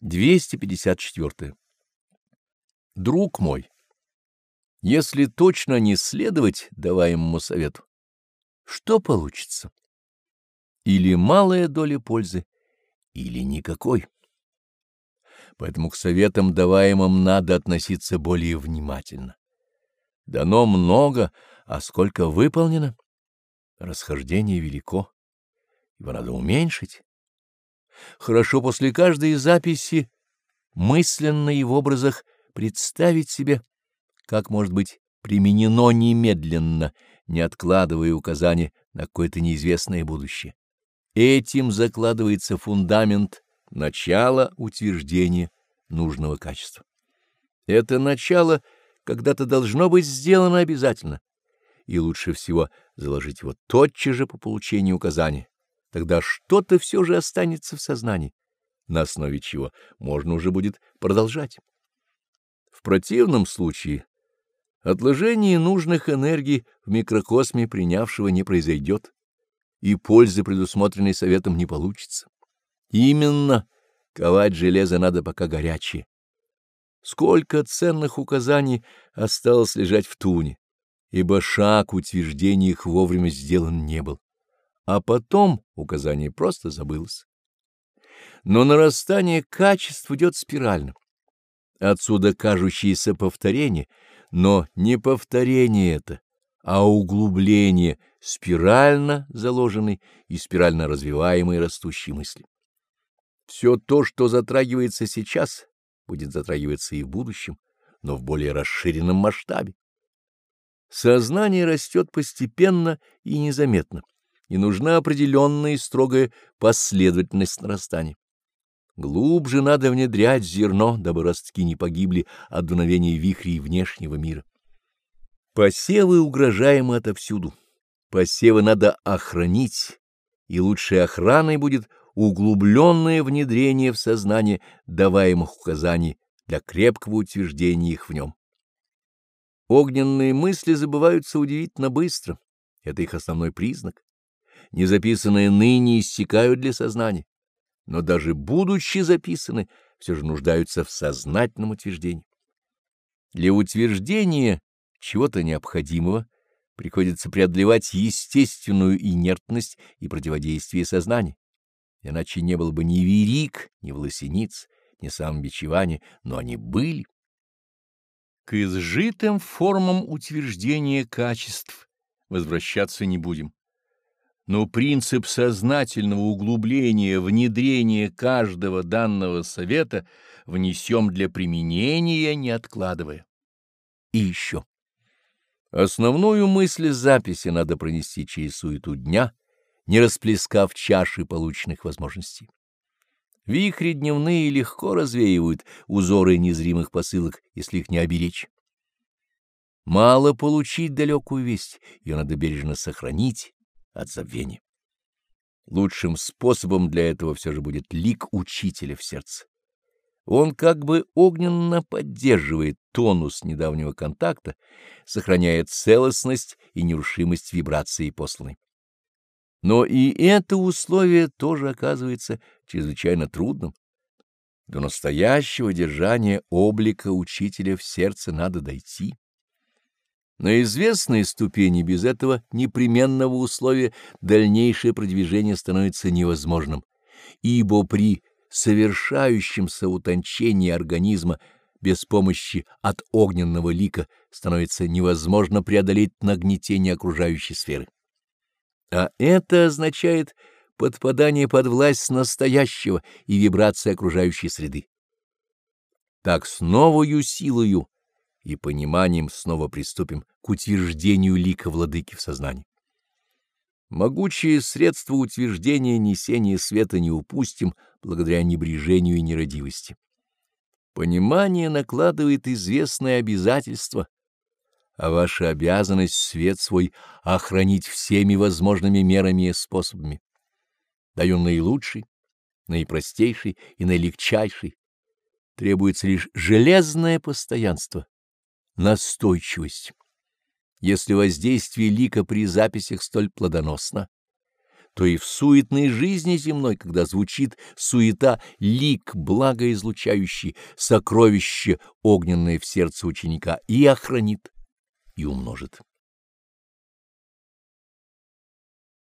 254. Друг мой, если точно не следовать даваемому совету, что получится? Или малая доля пользы, или никакой. Поэтому к советам, даваемым, надо относиться более внимательно. Дано много, а сколько выполнено? Расхождение велико, его надо уменьшить. Хорошо после каждой записи мысленно и в образах представить себе, как может быть применено немедленно, не откладывая указания на какое-то неизвестное будущее. Этим закладывается фундамент начала утверждения нужного качества. Это начало когда-то должно быть сделано обязательно, и лучше всего заложить его тотчас же по получению указания тогда что-то все же останется в сознании, на основе чего можно уже будет продолжать. В противном случае отложение нужных энергий в микрокосме принявшего не произойдет, и пользы, предусмотренной советом, не получится. Именно ковать железо надо пока горячее. Сколько ценных указаний осталось лежать в туне, ибо шаг утверждения их вовремя сделан не был а потом указание просто забылось. Но нарастание качеств идет спирально. Отсюда кажущееся повторение, но не повторение это, а углубление спирально заложенной и спирально развиваемой растущей мысли. Все то, что затрагивается сейчас, будет затрагиваться и в будущем, но в более расширенном масштабе. Сознание растет постепенно и незаметно и нужна определенная и строгая последовательность нарастания. Глубже надо внедрять зерно, дабы ростки не погибли от дуновения вихрей внешнего мира. Посевы угрожаемы отовсюду. Посевы надо охранить, и лучшей охраной будет углубленное внедрение в сознание даваемых указаний для крепкого утверждения их в нем. Огненные мысли забываются удивительно быстро. Это их основной признак не записанные ныне иссякают для сознания, но даже будучи записаны, все же нуждаются в сознательном утверждении. Для утверждения чего-то необходимого приходится преодолевать естественную инертность и противодействие сознания, иначе не было бы ни верик, ни власениц, ни самобичевания, но они были. К изжитым формам утверждения качеств возвращаться не будем но принцип сознательного углубления, внедрения каждого данного совета внесем для применения, не откладывая. И еще. Основную мысль записи надо пронести через суету дня, не расплескав чаши полученных возможностей. Вихри дневные легко развеивают узоры незримых посылок, если их не оберечь. Мало получить далекую весть, ее надо бережно сохранить, от забвения. Лучшим способом для этого все же будет лик учителя в сердце. Он как бы огненно поддерживает тонус недавнего контакта, сохраняя целостность и нерушимость вибрации посланной. Но и это условие тоже оказывается чрезвычайно трудным. До настоящего держания облика учителя в сердце надо дойти. На известной ступени без этого непременного условия дальнейшее продвижение становится невозможным, ибо при совершающемся утончении организма без помощи от огненного лика становится невозможно преодолеть нагнетение окружающей сферы. А это означает подпадание под власть настоящего и вибрации окружающей среды. Так с новою силою и пониманием снова приступим к утверждению лика владыки в сознании. Могучие средства утверждения несения света не упустим благодаря небрежению и нерадивости. Понимание накладывает известное обязательство, а ваша обязанность свет свой охранить всеми возможными мерами и способами. Даю наилучший, наипростейший и наилегчайший. Требуется лишь железное постоянство настойчивость. Если воздействие лика при записях столь плодоносно, то и в суетной жизни земной, когда звучит суета, лик благоизлучающий, сокровище огненное в сердце ученика и охранит, и умножит.